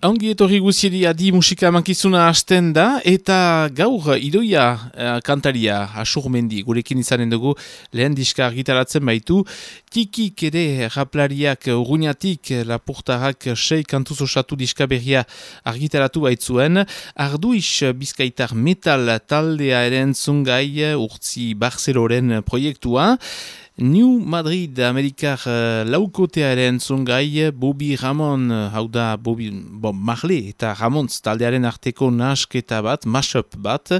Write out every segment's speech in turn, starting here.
Ongi etorri guzieri adi musika mankizuna hasten da, eta gaur idoia eh, kantaria asurmendi gurekin izanen dugu lehen diska argitaratzen baitu. Tikik ere raplariak urruñatik lapurtarrak sei kantuz osatu diska berria argitaratu baitzuen. Arduiz bizkaitar metal taldea eren zungai urtzi Barceloren proiektua. New Madrid Amerikar uh, laukotearen zungai Bobby Ramon, uh, hau da Bobby, bon, Marle eta Ramontz taldearen arteko nasketa bat, mashup bat.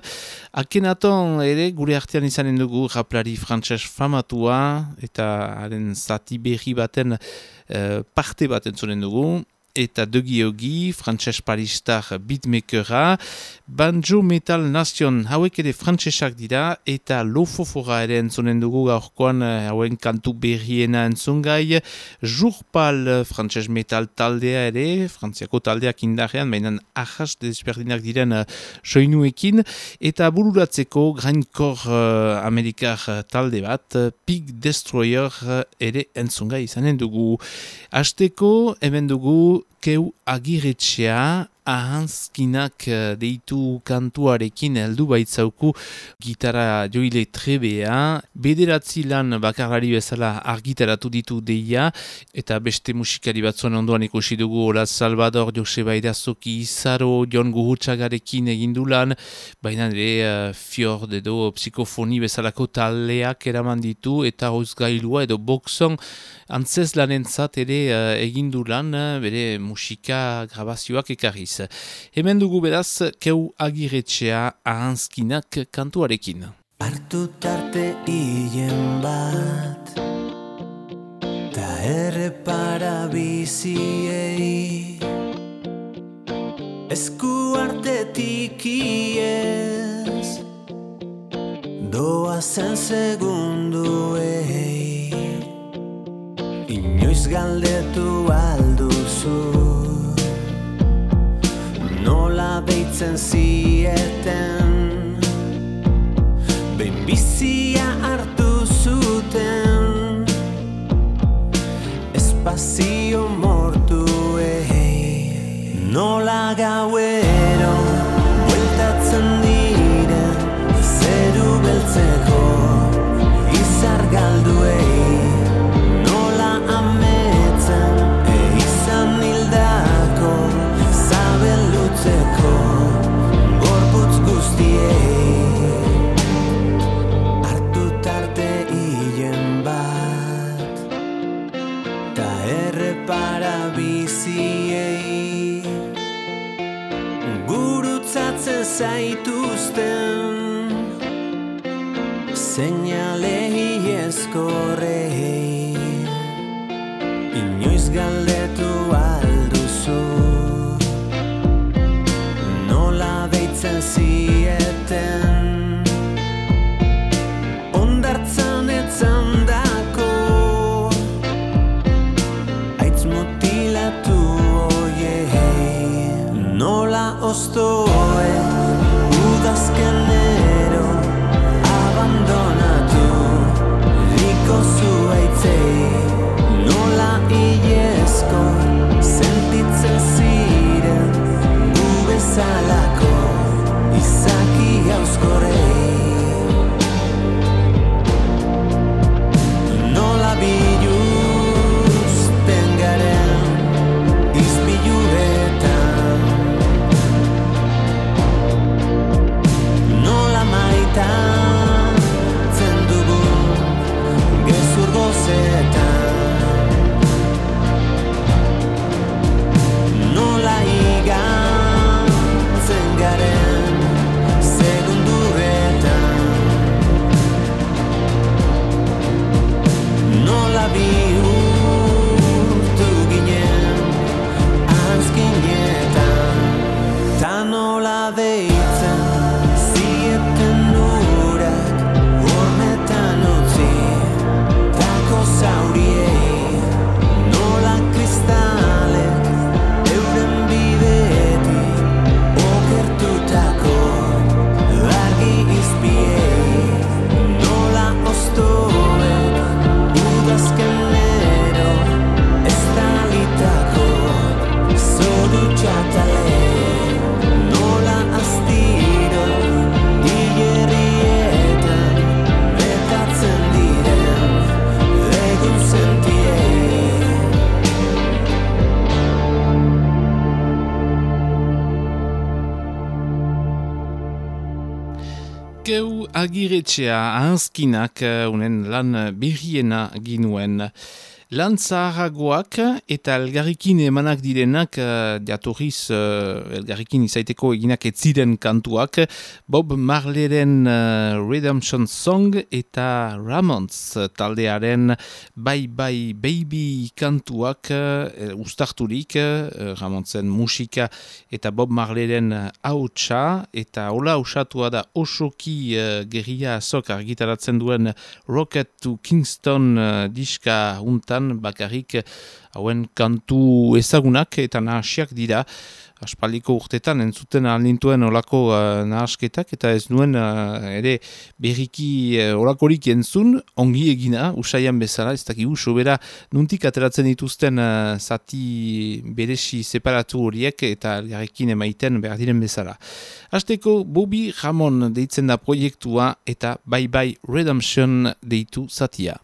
Akenaton ere gure artean izanen dugu raplari frantses famatua eta haren zati berri baten uh, parte bat entzunen dugu eta Dugi Ogi, frantses paristar beatmakera, Banjo Metal Nation hauek ere frantsesak dira, eta Lofofora ere entzunen dugu gaurkoan hauen kantu berriena entzungai, Jurpal frantses metal taldea ere, frantziako taldeak indarrean, baina ahas desberdinak diren soinuekin, eta bururatzeko grainkor uh, amerikar talde bat, Pig Destroyer ere entzungai izanen dugu. Azteko, hemen dugu, keu agiretxea ahantzkinak deitu kantuarekin heldu baitzauku gitara joile trebea. Bederatzi lan bakarlari bezala argitaratu ditu deia eta beste musikari batzuan ondoan ikusi dugu Ola Salvador, Joseba Idazoki, Izaro, Jon Guhutsagarekin egindu lan, baina ere uh, Fjord edo psikofoni bezalako taleak eraman ditu eta hozgailua edo boxon antzez lanentzat ere uh, egindu lan, bere musika grabazioak ekarriz. Hemen dugu beraz, keu agiretxea ahantzkinak kantuarekin. Artu tarte hien bat Ta errepara biziei. Esku artetik iez Doa zen segunduei. Inoiz galdetu alduzu nola deitzen zieten. Behin bizia hartu zuten. Espazio mortu ehei Nola gauero zaituzten. Seinale hieskorrei inoiz galdetu alduzu nola deitzen zieten? Ondartzan etzan dako aitz mutilatu nola ostoe agiretxea ahanskinak unen lan berriena ginuen. Lan zaharragoak eta elgarrikin emanak direnak uh, diatorriz uh, elgarrikin izaiteko eginak etziren kantuak Bob Marleren uh, Redemption Song eta Ramones taldearen Bye Bye Baby kantuak uh, ustarturik uh, Ramonesen musika eta Bob Marleren hautsa eta hola usatua da osoki uh, gerria azok argitaratzen duen Rocket to Kingston uh, diska untan bakarrik hauen kantu ezagunak eta nahasiak dira. Aspaldiko urtetan entzuten alintuen olako uh, nahasketak eta ez nuen uh, ere berriki uh, olakorik entzun. Ongi egina usaian bezala ez dakigu sobera nuntik ateratzen dituzten uh, zati beresi separatu horiek eta jarrekin emaiten behar diren bezala. Azteko Bobby Ramon deitzen da proiektua eta Bye Bye Redemption deitu zatia.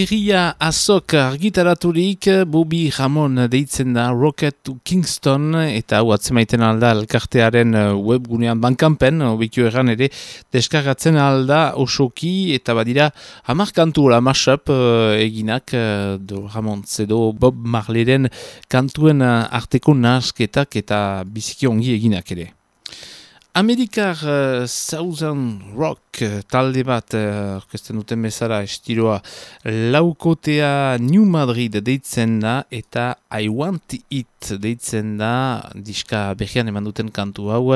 Gerria azok argitaraturik Bobby Ramon deitzen da Rocket to Kingston eta hau atzemaiten alda elkartearen uh, webgunean bankanpen, obikio erran ere deskargatzen alda osoki eta badira hamarkantu la mashup uh, eginak do Ramon zedo Bob Marleren kantuen arteko nasketak eta biziki ongi eginak ere. Amerikar uh, Southern Rock uh, talde bat uh, orkesten duten bezala estiloa laukotea New Madrid deitzen da eta I Want It deitzen da. Diska behian eman duten kantu hau.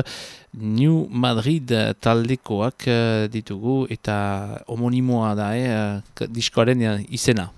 New Madrid taldekoak uh, ditugu eta homonimoa da eh, diskoaren izena.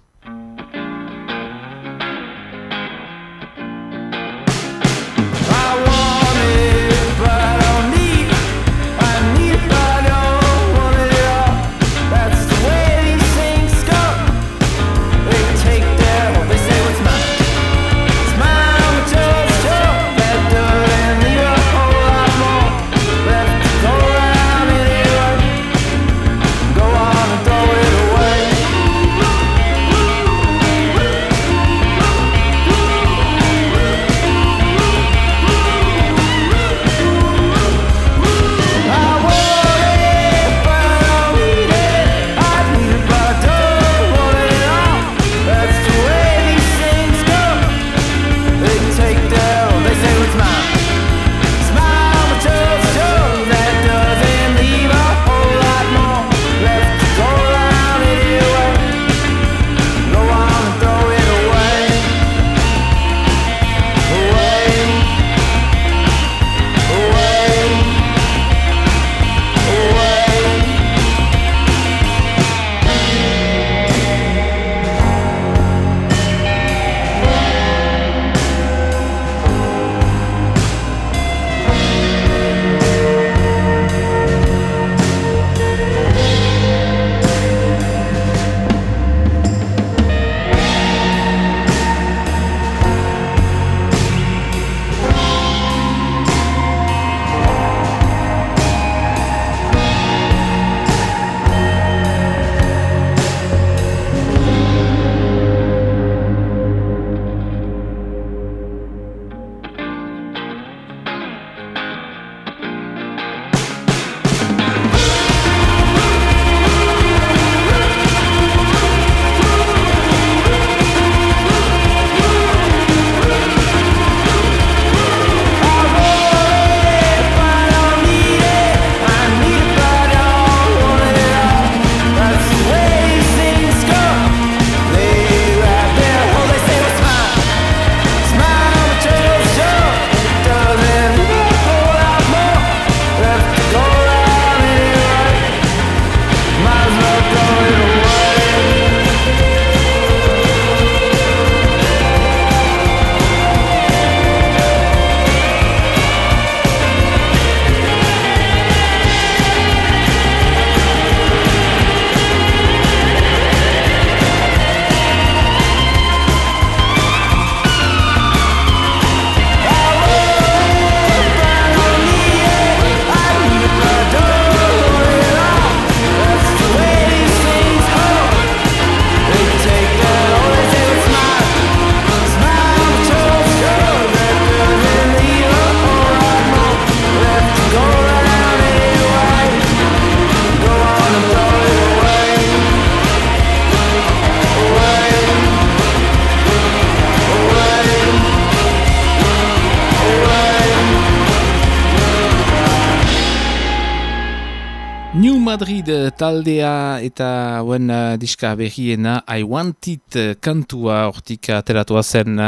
Taldea eta buen uh, diska berriena I Want It uh, kantua hortik ateratua zen.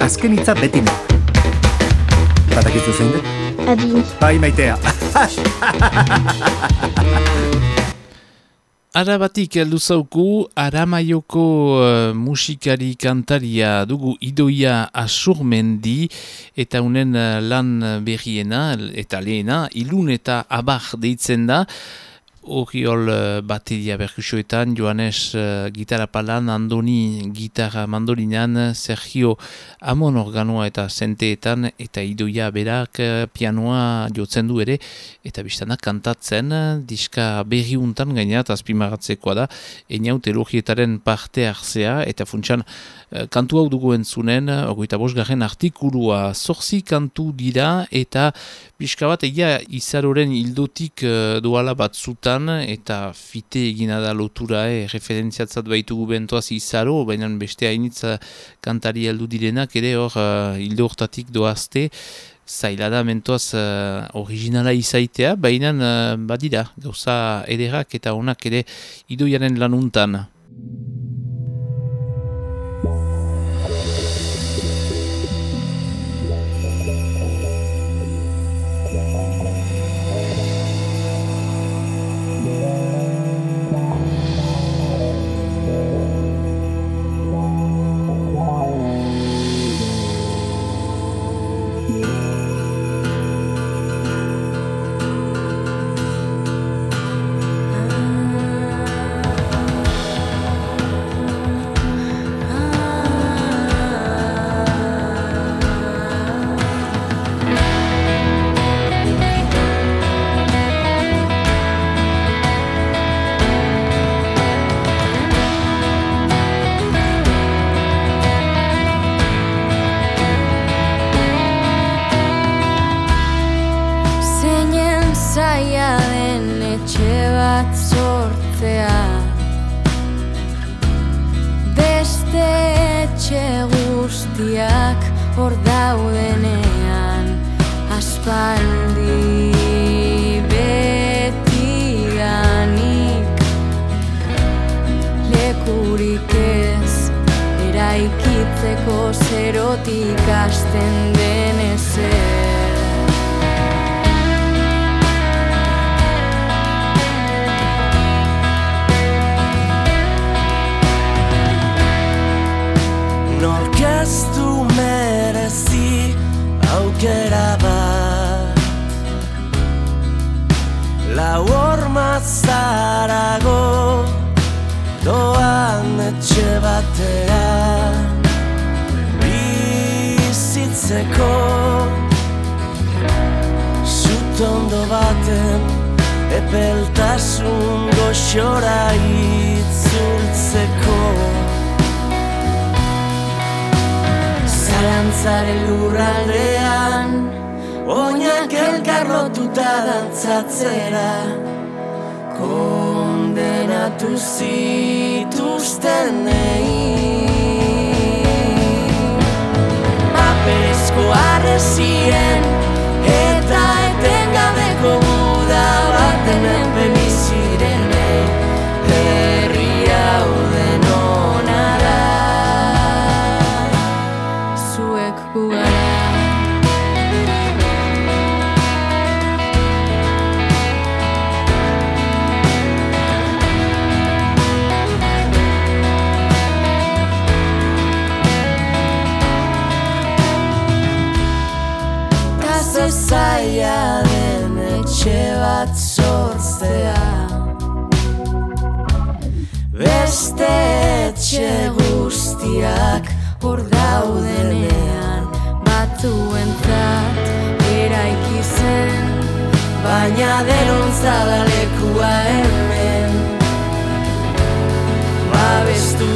Azken hitza beti ne. Batakizu zein dut? Adi. Bai maitea. Arabatik heldu zauku, aramaioko uh, musikari kantaria dugu idoia asurmendi eta unen uh, lan berriena eta lehena, ilun eta abar deitzen da. Oriol uh, bateria berkusioetan, Joanes uh, gitarra palan, Andoni gitarra mandolinan, Sergio Amon organoa eta zenteetan, eta idoia berak uh, pianoa jotzen du ere, eta biztanak kantatzen, diska berriuntan gainat, azpimaratzekoa da, eniaut teologietaren parte hartzea, eta funtsan uh, kantu hau dugu entzunen, ogoita bosgarren artikulua. Zorzi kantu dira, eta pixka bat egia izaroren hildotik uh, duala bat zutan, eta fite egina da lotura, eh, referentziatzat baitugu bentoaz izaro, baina beste hainitza kantari aldu direnak ere hor uh, hildo hortatik doazte, zaila da mentoaz uh, originala izaitea, baina uh, badira, gauza ederak eta onak ere idoiaren lanuntan. hor daudenean aspaldi betianik lekurik ez eraikitzeko zerotik asten den ezer. ez du merezi aukera bat Lau horma zarago doan etxe batea Bizitzeko zutondo baten epeltasun goxora itzultzeko. Bizitzeko Zalantzaren lurraldean Oinak elkarrotuta dantzatzera. Kondenatu zituzten ta dzatsatsera con den a tu si beste etxe guztiak hor daudenean. Batuentzat eraiki zen baina denontza da lekua hemen. Babestu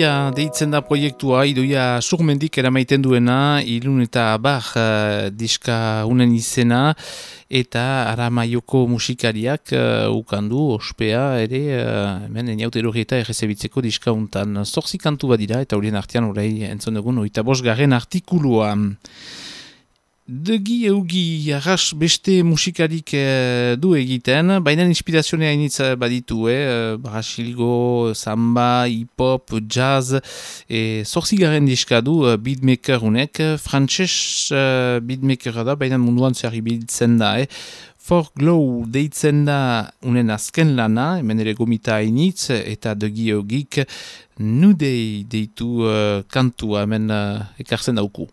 Idoia deitzen da proiektua, idoia surmendik eramaiten duena, ilun eta bar uh, diska unen izena, eta aramaioko musikariak uh, ukandu, ospea, ere, uh, hemen eniaut erorrieta errezebitzeko diska untan. Zorzi kantu badira, eta horien artean horrei entzon dugun, oita bos garen artikulua. Degi eugi arras beste musikarik eh, du egiten, baina inspirazionea initz baditu, eh? Brasilgo, samba, hip-hop, jazz, e, zorzigaren diska du uh, beatmaker unek, frantxez uh, beatmaker da, baina munduan zer ibiltzen da, eh? For Glow deitzen da unen azken lana, hemen ere gomita hainitz, eta degi eugik nudei deitu uh, kantua hemen uh, ekartzen dauku.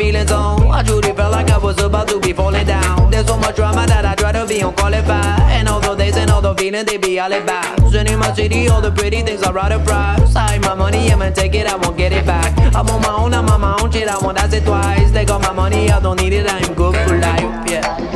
feeling so, I truly felt like I was about to be falling down. There's so much drama that I try to be unqualified. And all the days and all the feelings, they be all about. And in my city, all the pretty things are out of price. I ain't my money, I'ma take it, I won't get it back. I'm on my own, I'm on my own shit, I won't ask it twice. They got my money, I don't need it, I'm good for life, yeah.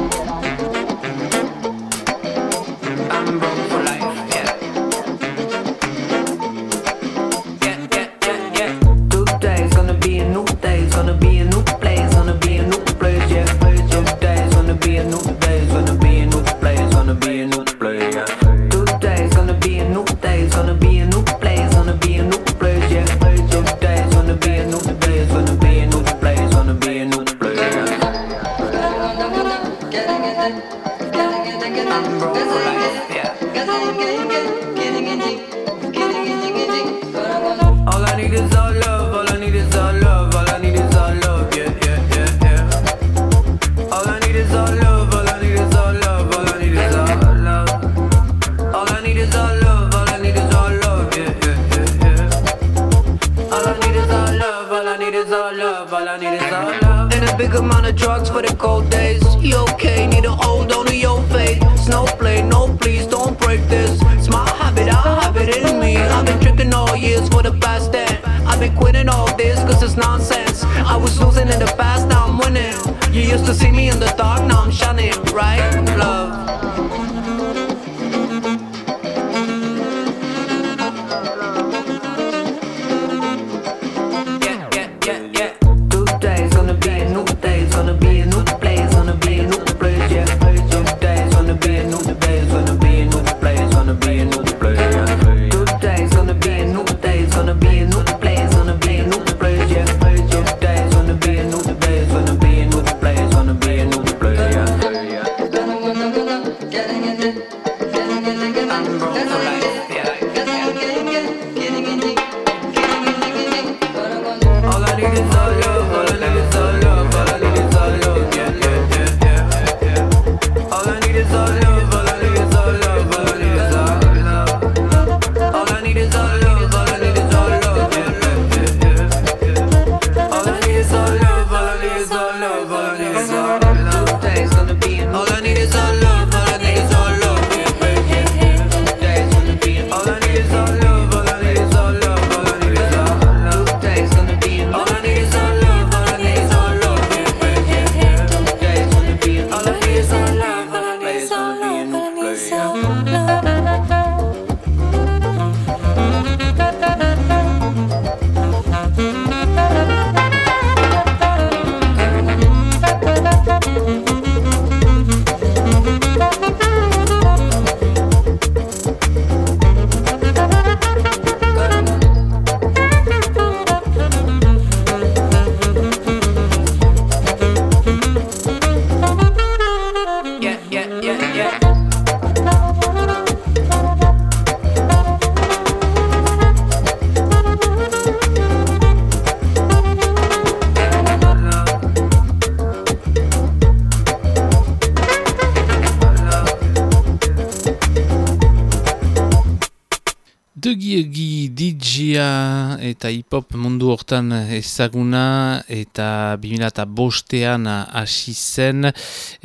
Eta hip-hop mundu hortan ezaguna eta 2000 bostean hasi zen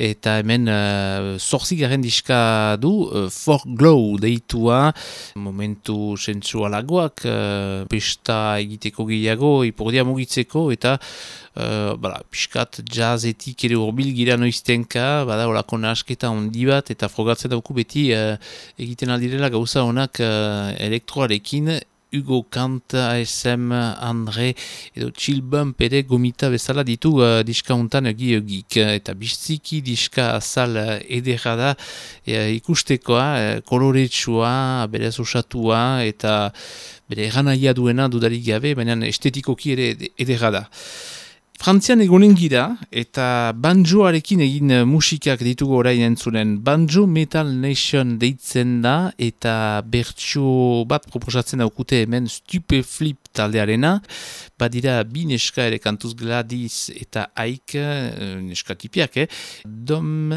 eta hemen uh, zorzi garen diska du uh, For Glow deitua. Momentu sensualagoak uh, pesta egiteko gehiago ipurdia mugitzeko eta uh, bala, piskat jazetik ere urbil gira noiztenka bada horako nasketa ondi bat eta frogatzen dauku beti uh, egiten aldirela gauza honak uh, elektroarekin Hugo Kant, ASM, Andre edo Chill Bump ere gomita bezala ditu uh, diska untan egi egik. Eta biziki diska azal uh, edera da uh, ikustekoa, uh, koloretsua, berez osatua eta bere eranaia duena dudarik gabe, baina estetikoki ere edera da. Frantzian egonen gira eta banjoarekin egin musikak ditugu orain entzunen. Banjo Metal Nation deitzen da eta bertxo bat proposatzen daukute hemen Stupeflip taldearena. Badira bi neska ere kantuz Gladys eta Aik, eh, neska tipiak, eh? Dom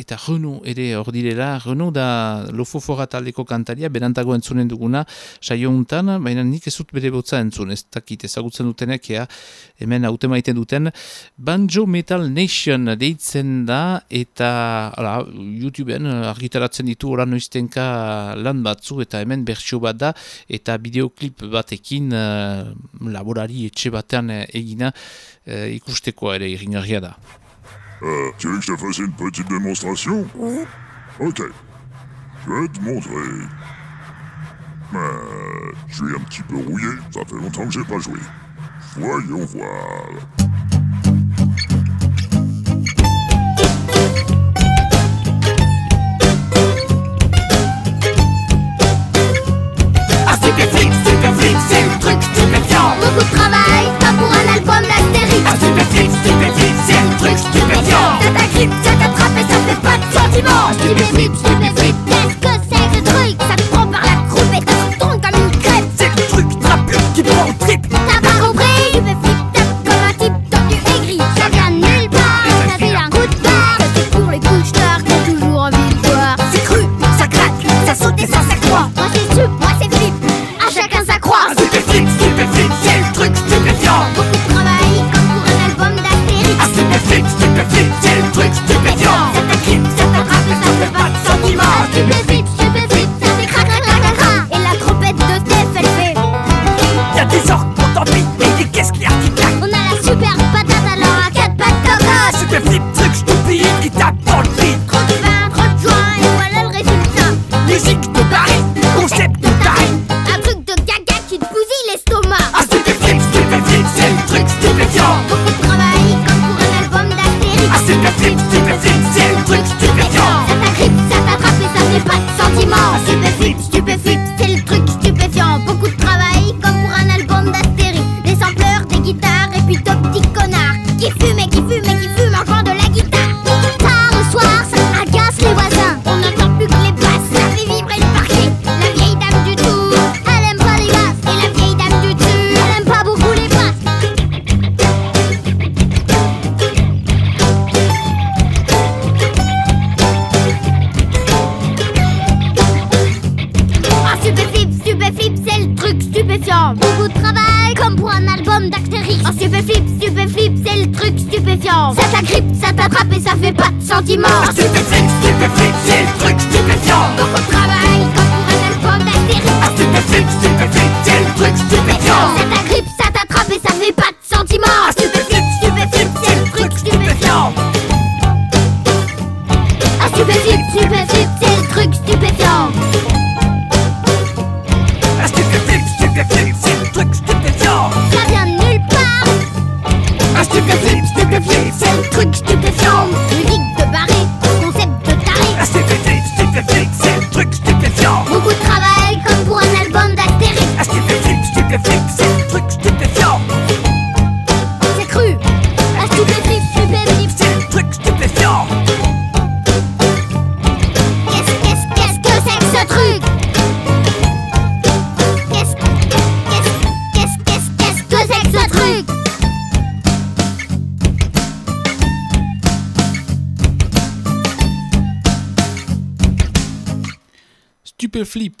eta Renault ere hor direla, Renault da lofofora taldeko kantaria, berantago entzunen duguna, saio untan, baina nik ez dut bere botza entzun, ez dakit ezagutzen dutenek, ea, hemen haute maiten duten, Banjo Metal Nation deitzen da, eta ala, YouTubeen argitaratzen ditu oran noiztenka lan batzu, eta hemen bertsio bat da, eta bideoklip batekin uh, laborari etxe batean egina uh, ikusteko ere irringarria da. Euh, tu veux que je te fasse une petite démonstration Oui. Ok. Je vais te montrer. Euh, je suis un petit peu rouillé, ça fait longtemps que j'ai pas joué. Voyons voir. Ah, stupéflip, stupéflip, c'est le truc stupéfiant Beaucoup de travail, un super flip, super c'est le truc stupéfiant. Ça ça t'attrape pas de sentiment.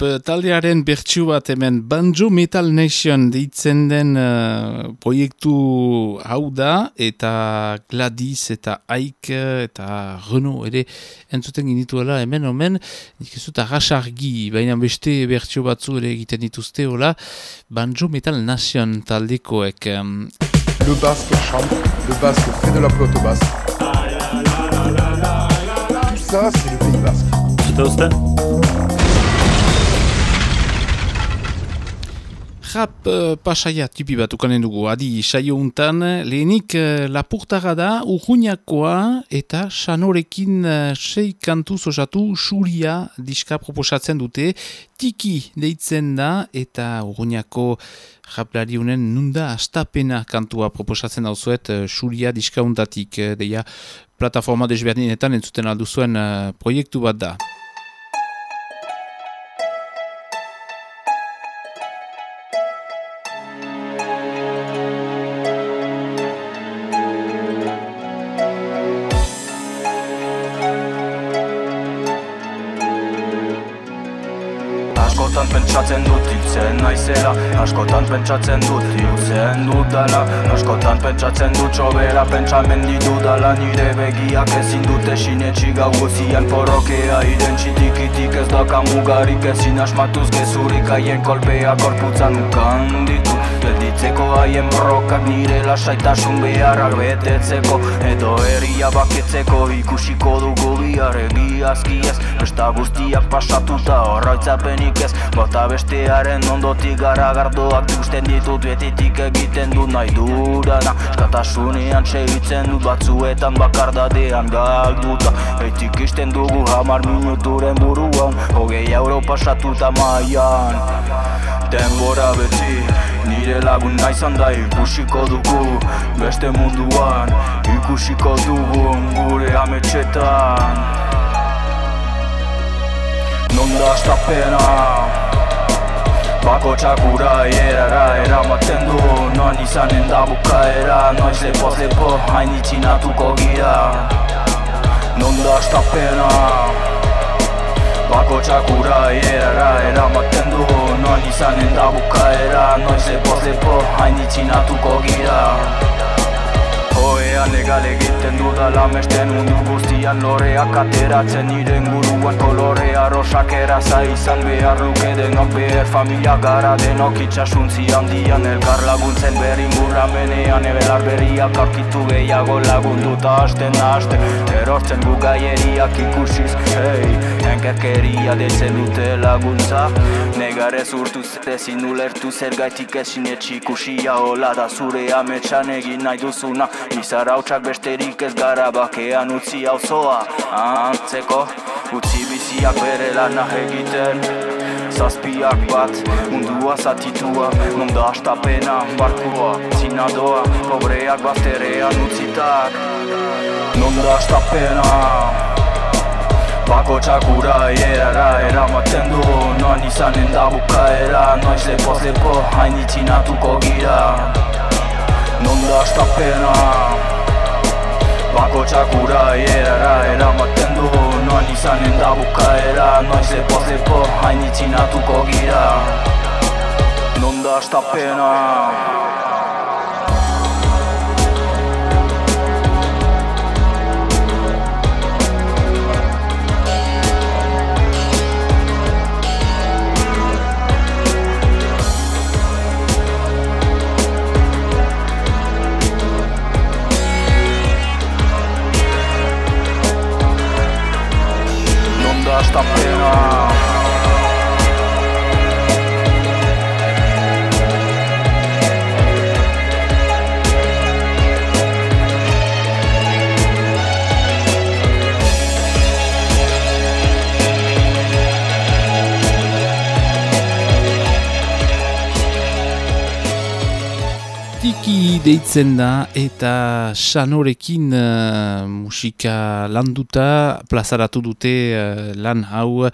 Eh, taldearen bertsu bat hemen. Banjo Metal Nation deitzen den uh, proiektu hau da eta Gladys eta Ike eta Renault ere entzuten ginituela hemen omen. Nik ez dut arrasargi baina beste bertsu batzu ere egiten dituzte hola. Banjo Metal Nation taldekoek Le basque chante, le basque fait de la pelote basse. Tout ça c'est le pays basque. Zute Rap uh, pasaia tipi bat ukanen dugu, adi saio untan, lehenik uh, lapurtara da urruñakoa eta sanorekin uh, sei kantuz osatu suria diska proposatzen dute, tiki deitzen da eta urruñako raplari unen nunda astapena kantua proposatzen dauzuet uh, suria diska untatik, uh, deia plataforma desberdinetan entzuten alduzuen uh, proiektu bat da. Askotan pentsatzen dut hiltzen naizela Askotan pentsatzen dut hiltzen dudala Askotan pentsatzen dut sobera pentsamendi dudala Nire begiak ezin dute sinetxi gau guzian porrokea Irentxi tikitik ez daka mugarik ezin asmatuz gezurik haien kolpea korputzan ukan ditu. Gelditzeko haien brokak nire lasaitasun beharrak betetzeko Edo herria baketzeko ikusiko dugu bihar egiazki ez Besta guztiak pasatuta horraitzapenik ez Bata bestearen ondotik gara gardoak ditut betitik egiten dut nahi durana Eskatasunean segitzen dut batzuetan bakardadean galduta. Eitik isten dugu hamar minuturen buruan Hogei euro pasatuta maian Denbora beti Nire lagun naizan da ikusiko dugu Beste munduan. Ikusiko dugu gure ametxetan Non da astapena Bako txakura erara eramaten du. Noan izanen da bukaera Noiz lepoz lepo hain itxinatuko gira. Non da astapena Bako txakura erara eramaten du. Noan izanen da bukaera Noiz lepoz lepo hain itxinatuko gira Oean legal egiten dudala mesten mundu guztian loreak ateratzen nire inguruan kolorea rosak eraza izan behar luke denok behar familia gara denok itxasuntzi handian elkar laguntzen berri murra menean ebelar berriak aurkitu gehiago lagunduta hasten hasten erortzen gu gaieriak ikusiz hey, enkerkeria detzen dute laguntza. Negarez urtu ezin ulertu zer gaitik ezin etxikusia hola da zure ametsan egin nahi duzuna Izar hautsak besterik ez gara bakean utzi auzoa. Antzeko utzi biziak bere lana egiten. Zazpiak bat, mundua zatitua Nonda astapena, barkua, zinadoa Pobreak bazterean utzitak Nonda astapena Bako txakura erara eramaten du Noan izanen da bukaera Noiz lepoz lepo hain itxinatuko gira Non da astapena Bako txakura erara eramaten du. Noan izanen da bukaera Noiz lepoz lepo hain itxinatuko gira. Non da astapena Non da deitzen da eta sanorekin uh, musika landuta plazaratu dute uh, lan hau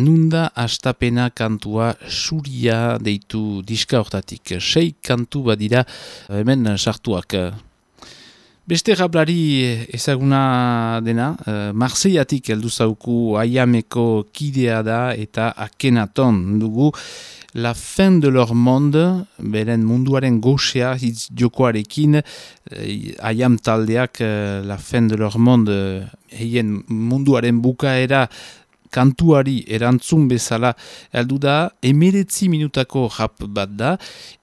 nunda astapena kantua suria deitu diska hortatik. Sei kantu badira hemen sartuak. Beste rablari ezaguna dena, uh, Marseillatik heldu zauku aiameko kidea da eta akenaton dugu. La fin de leur monde, beren munduaren goxea hitz jokoarekin, eh, aiam taldeak eh, La fin de leur monde, heien munduaren bukaera kantuari erantzun bezala heldu da, emiretzi minutako rap bat da,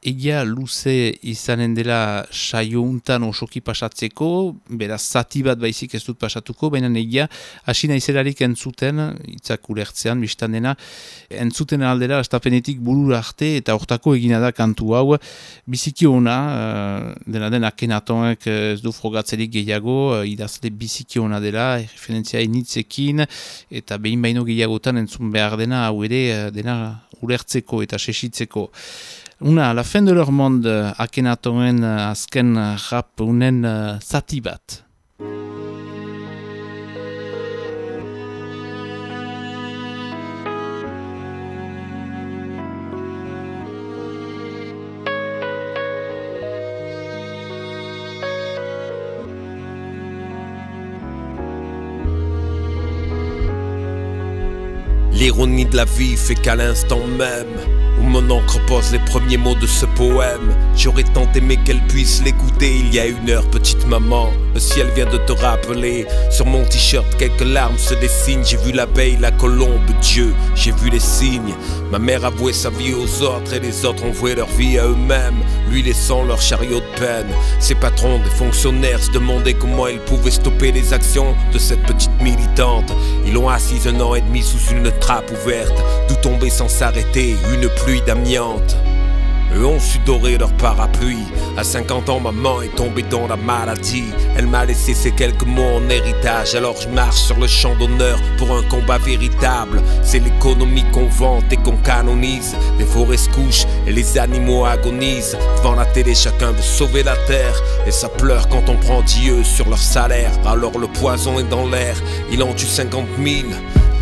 egia luze izanen dela saio untan osoki pasatzeko, beraz zati bat baizik ez dut pasatuko, baina egia asina izelarik entzuten, itzak ulertzean, biztan dena, entzuten aldera, estapenetik burur arte, eta hortako egina da kantu hau, biziki ona, uh, dena den akenatonek ez du frogatzerik gehiago, uh, idazle biziki ona dela, referentzia initzekin, eta behin baino gehiagotan entzun behar dena hau ere eh, dena ulertzeko eta sesitzeko. Una, la fin de leur monde akenatoen eh, azken rap unen zati bat. L'ironie de la vie fait qu'à l'instant même mon encre pose les premiers mots de ce poème, j'aurais tant aimé qu'elle puisse l'écouter il y a une heure, petite maman. Le ciel vient de te rappeler. Sur mon t-shirt, quelques larmes se dessinent. J'ai vu l'abeille, la colombe, Dieu, j'ai vu les signes. Ma mère a voué sa vie aux autres et les autres ont voué leur vie à eux-mêmes, lui laissant leur chariot de peine. Ses patrons, des fonctionnaires, se demandaient comment ils pouvaient stopper les actions de cette petite militante. Ils l'ont assise un an et demi sous une trappe ouverte, d'où tombait sans s'arrêter une pluie d'amiante. Eux ont su dorer leur parapluie. À 50 ans, maman est tombée dans la maladie. Elle m'a laissé ces quelques mots en héritage. Alors je marche sur le champ d'honneur pour un combat véritable. C'est l'économie qu'on vante et qu'on canonise. Les forêts se couchent et les animaux agonisent. Devant la télé, chacun veut sauver la terre. Et ça pleure quand on prend Dieu sur leur salaire. Alors le poison est dans l'air. Il en tue 50 000.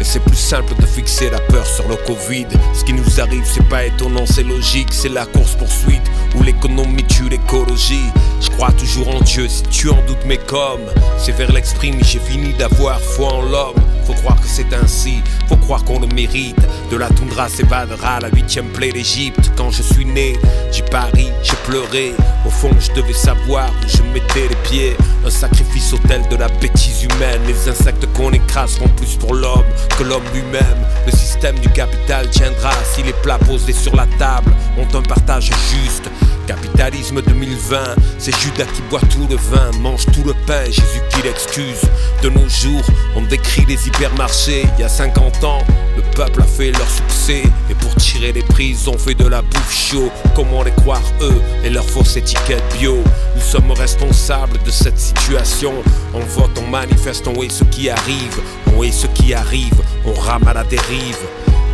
Mais c'est plus simple de fixer la peur sur le Covid. Ce qui nous arrive, c'est pas étonnant, c'est logique. C'est la course-poursuite où l'économie tue l'écologie. Je crois toujours en Dieu si tu en doutes, mais comme c'est vers l'exprime, j'ai fini d'avoir foi en l'homme. Faut croire que c'est ainsi, faut croire qu'on le mérite. De la toundra s'évadera la huitième plaie d'Égypte. Quand je suis né, j'ai pari, j'ai pleuré. Au fond, je devais savoir où je mettais les pieds. Un sacrifice autel de la bêtise humaine. Les insectes qu'on écrase font plus pour l'homme que l'homme lui-même. Le système du capital tiendra si les plats posés sur la table ont un partage juste. Capitalisme 2020, c'est Judas qui boit tout le vin, mange tout le pain, Jésus qui l'excuse. De nos jours, on décrit les hypermarchés. Il y a 50 ans, le peuple a fait leur succès. Et pour tirer les prises, on fait de la bouffe chaud. Comment les croire eux et leur fausse étiquette bio? Nous sommes responsables de cette situation. On vote, on manifeste, on est ce qui arrive. On est ce qui arrive, on rame à la dérive.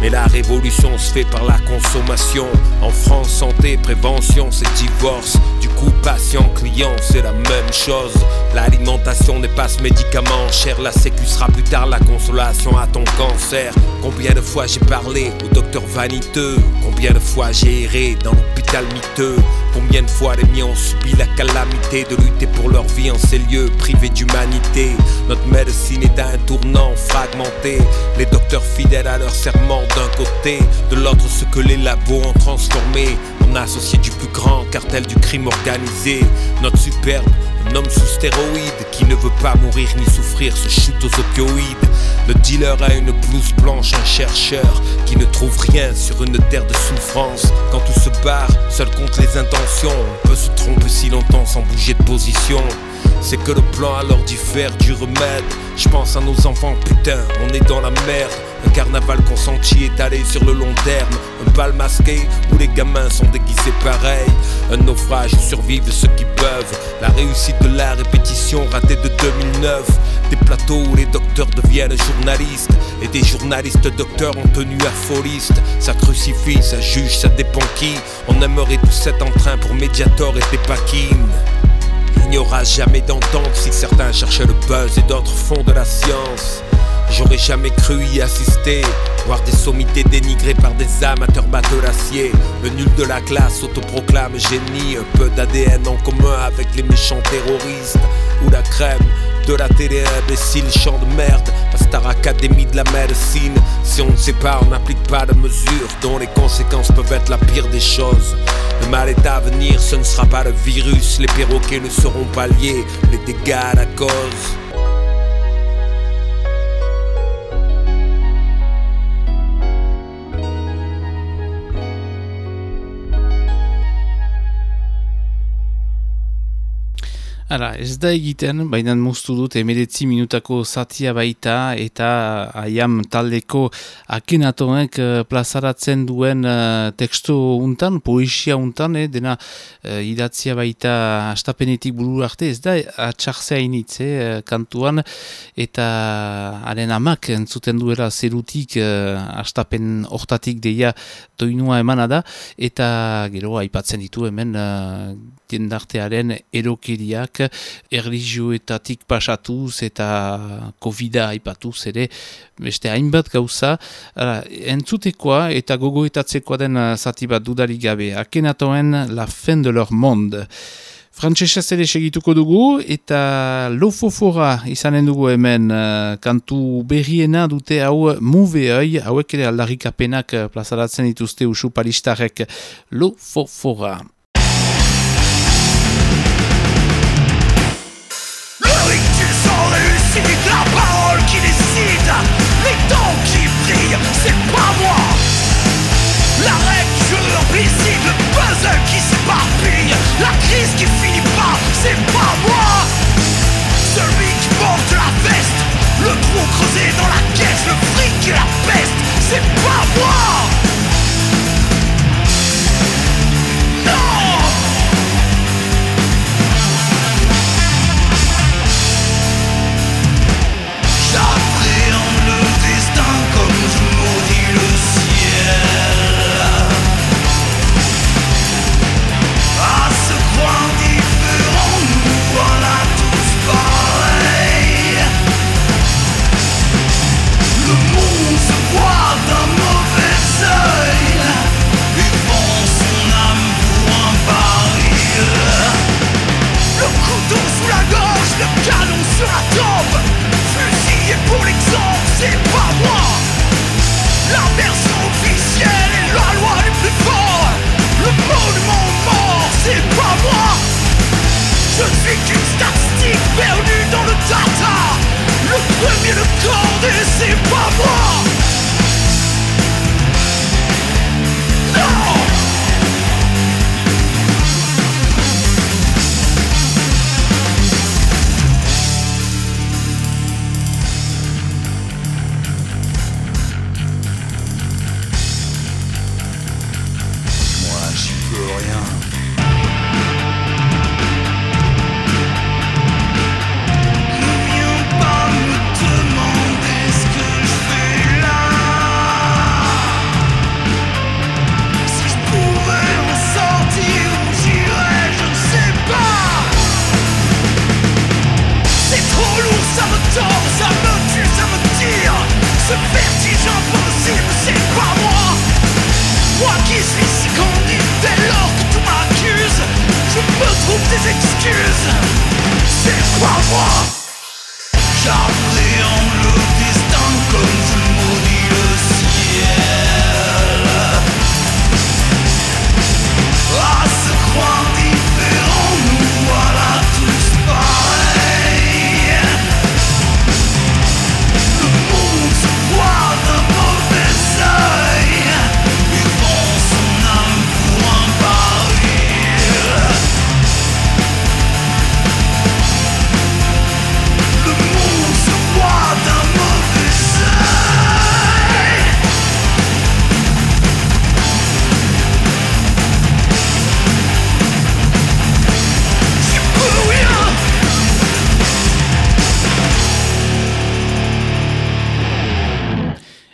Mais la révolution se fait par la consommation. En France, santé, prévention, c'est divorce. Du coup, patient, client, c'est la même chose. L'alimentation n'est pas ce médicament cher. La sécu sera plus tard la consolation à ton cancer. Combien de fois j'ai parlé au docteur vaniteux? Combien de fois j'ai erré dans l'hôpital miteux? Combien de fois les miens ont subi la calamité de lutter pour leur vie en ces lieux privés d'humanité? Notre médecine est à un tournant fragmenté. Les docteurs fidèles à leur serment d'un côté, de l'autre ce que les labos ont transformé en associé du plus grand cartel du crime organisé. Notre superbe, un homme sous stéroïde qui ne veut pas mourir ni souffrir, se chute aux opioïdes. Le dealer a une blouse blanche, un chercheur qui ne trouve rien sur une terre de souffrance. Quand tout se barre, seul contre les intentions, on peut se tromper si longtemps sans bouger de position. C'est que le plan alors diffère du remède. Je pense à nos enfants, putain, on est dans la merde. Carnaval consenti étalé sur le long terme. Un bal masqué où les gamins sont déguisés pareil. Un naufrage où survivent ceux qui peuvent. La réussite de la répétition ratée de 2009. Des plateaux où les docteurs deviennent journalistes. Et des journalistes docteurs ont tenu affolistes. Ça crucifie, ça juge, ça dépend qui. On aimerait tous être en train pour Mediator et des paquines. Il n'y aura jamais d'entente si certains cherchent le buzz et d'autres font de la science. J'aurais jamais cru y assister. Voir des sommités dénigrées par des amateurs d'acier. Le nul de la classe autoproclame génie. Un peu d'ADN en commun avec les méchants terroristes. Ou la crème de la télé imbécile, chant de merde. La Star Academy de la médecine. Si on ne sait pas, on n'applique pas de mesures dont les conséquences peuvent être la pire des choses. Le mal est à venir, ce ne sera pas le virus. Les perroquets ne seront pas liés, les dégâts à la cause. Ara, ez da egiten, baina moztu dut emeretzi minutako zatia baita eta aiam taldeko akenatoek uh, plazaratzen duen uh, tekstu untan, poesia untan, eh, dena uh, idatzia baita astapenetik buru arte, ez da atxarzea initze uh, kantuan eta haren amak entzuten duela zerutik uh, astapen hortatik deia doinua emana da eta gero aipatzen ditu hemen uh, jendartearen erokeriak erlijioetatik pasatuz eta COVID-a aipatuz ere beste hainbat gauza. Ara, entzutekoa eta gogoetatzekoa den zati bat dudarik gabe akenatoen la fin de leur monde. Frantsesa ere segituko dugu eta lofofora izanen dugu hemen uh, kantu berriena dute hau muveoi, hauek ere aldarrikapenak plazaratzen dituzte usu paristarek lofofora. C'est pas moi. La règle je implicite, le puzzle qui s'éparpille, la crise qui finit pas, c'est pas moi. Celui qui porte la veste, le trou creusé dans la caisse, le fric et la peste, c'est pas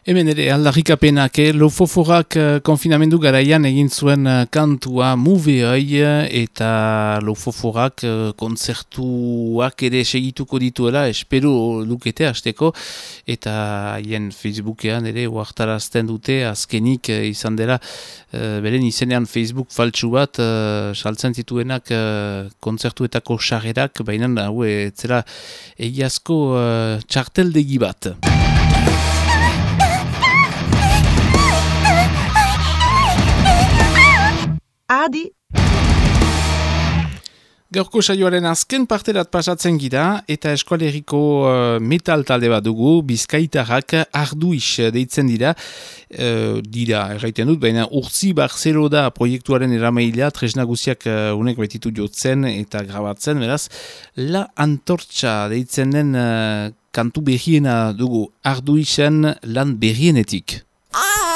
Hemen ere aldarrikapenak, eh? lofoforak uh, konfinamendu garaian egin zuen uh, kantua muveoi eta lofoforak uh, konzertuak ere segituko dituela, espero lukete hasteko eta haien Facebookean ere uartarazten dute azkenik uh, izan dela uh, beren izenean Facebook faltsu bat uh, saltzen zituenak uh, konzertuetako sarrerak, baina hau etzera egiazko uh, txarteldegi bat. Adi! Gaurko saioaren azken parterat pasatzen gira eta eskualeriko uh, metal talde bat dugu, bizkaitarrak arduix deitzen dira, uh, dira, erraiten dut, baina urtzi barzero da proiektuaren eramailea, tresna guziak uh, unek betitu jotzen eta grabatzen, beraz, la antortxa deitzen den uh, kantu berriena dugu, arduixen lan berrienetik. Coge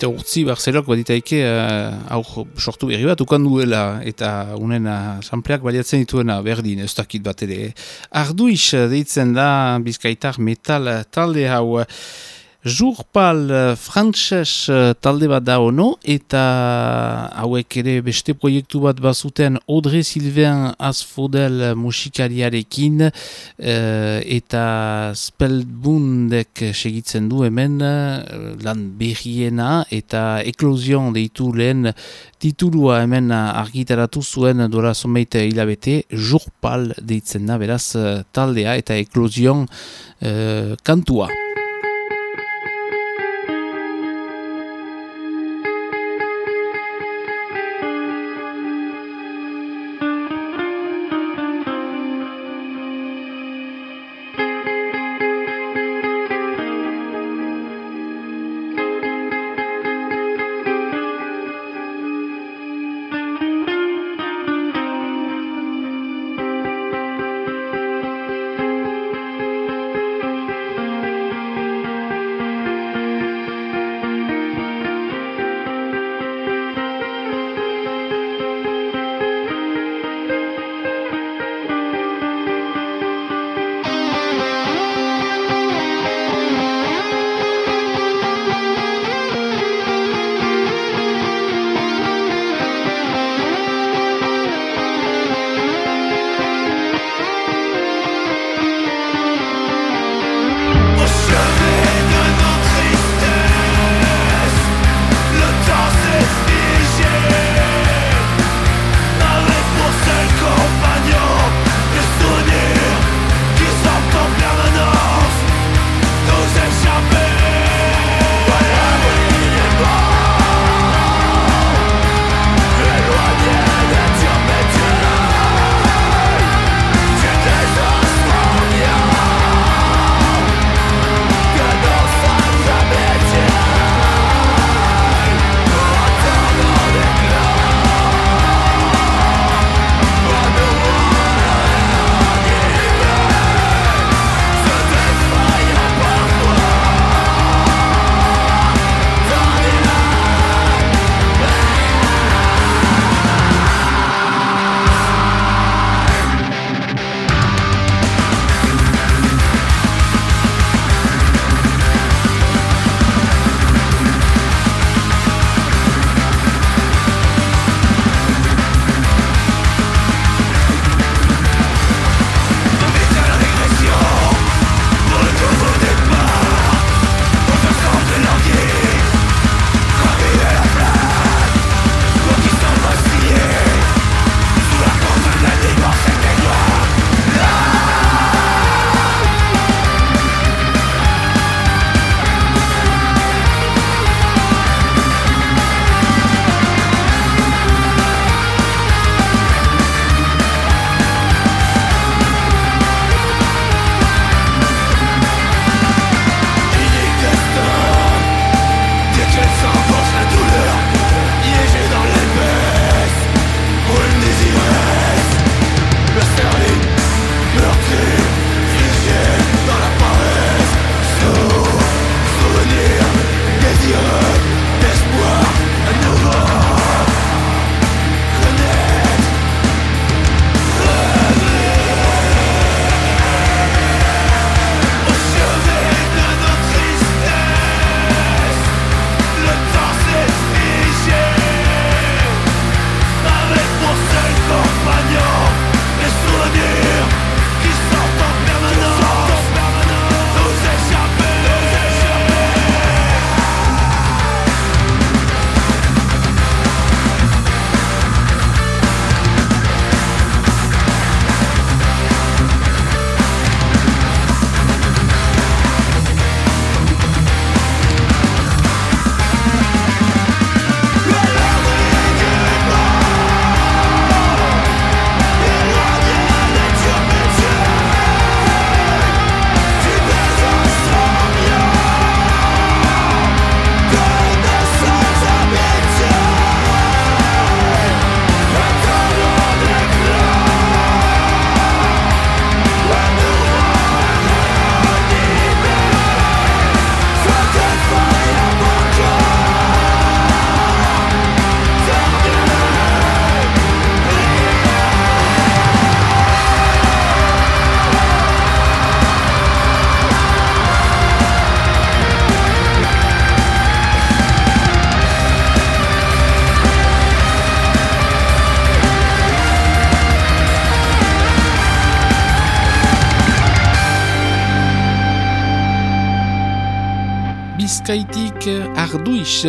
Eta urtzi Barcelok baditaike uh, aur sortu berri bat ukan duela eta unen uh, sampleak baliatzen dituena berdin ez dakit bat ere. Arduiz deitzen da bizkaitar metal talde hau. Jurpal uh, frantses uh, talde bat da ono eta hauek ere beste proiektu bat bazuten Audrey Sylvain Asfodel musikariarekin uh, eta Speldbundek segitzen du hemen lan berriena eta eklozion deitu lehen titulua hemen argitaratu zuen dora zomeite hilabete Jurpal deitzen da beraz taldea eta eklozion uh, kantua.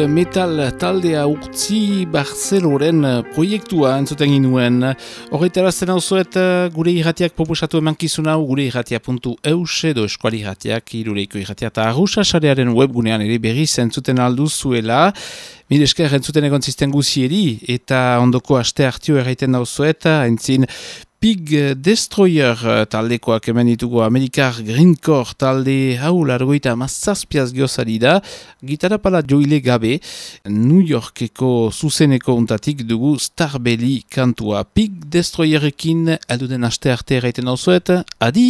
Metal taldea urtzi Barceloren proiektua entzuten ginuen. Horretara zen hau zuet gure irratiak proposatu emankizun hau gure irratia.eus edo eskuali irratiak irureiko irratia eta arruxa sarearen webgunean ere berri zentzuten aldu zuela. Mire esker entzuten egon zisten guzieri eta ondoko aste hartio erraiten dau zuet, entzin Pig Destroyer eh, taldekoak hemen ditugu Amerikar Greencore talde hau largoita mazazpiaz giozari da, gitarra pala joile gabe, New Yorkeko zuzeneko untatik dugu Starbelly kantua. Pig Destroyerekin alduden aste arte erraiten hau zuet, adi!